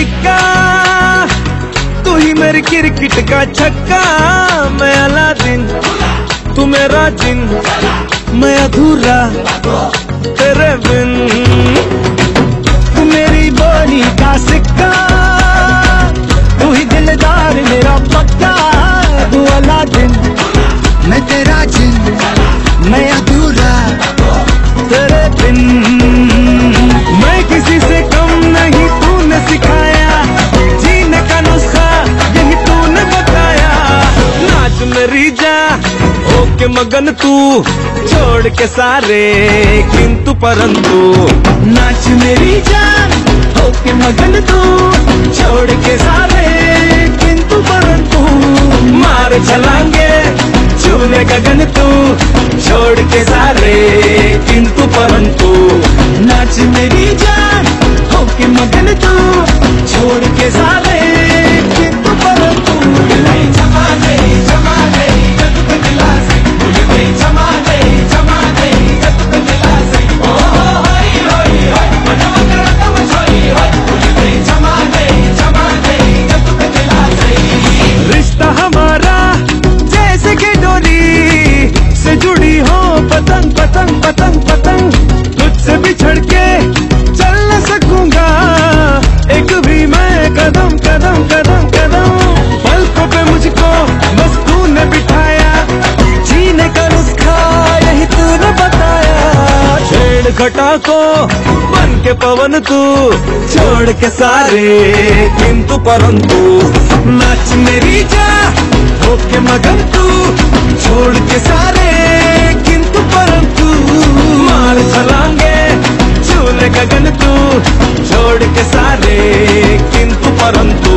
इक्का तू ही मेरी क्रिकेट का छक्का। मैं अला दिन तू मेरा जिन। मैं अधूरा, तेरे बिन। नाच मेरी जा। ओके मगन तू छोड़ के सारे। किंतु परंतु, नाच मेरी जान होके मगन तू छोड़ के सारे। किंतु परंतु, मार चलांगे छूने गगन तू छोड़ के सारे। किंतु परंतु, नाच मेरी जान होके मगन तू छोड़ के सारे। के चल न सकूँगा। एक भी मैं कदम कदम कदम कदम। पलकों पे मुझको बस तूने बिठाया। जीने का नुस्खा यही तूने बताया। छेड़ घटा को बन के पवन तू, छोड़ के सारे। किंतु परंतु नाच मेरी जा होके मगन तू, छोड़ के सारे। तू छोड़ के सारे किंतु परंतु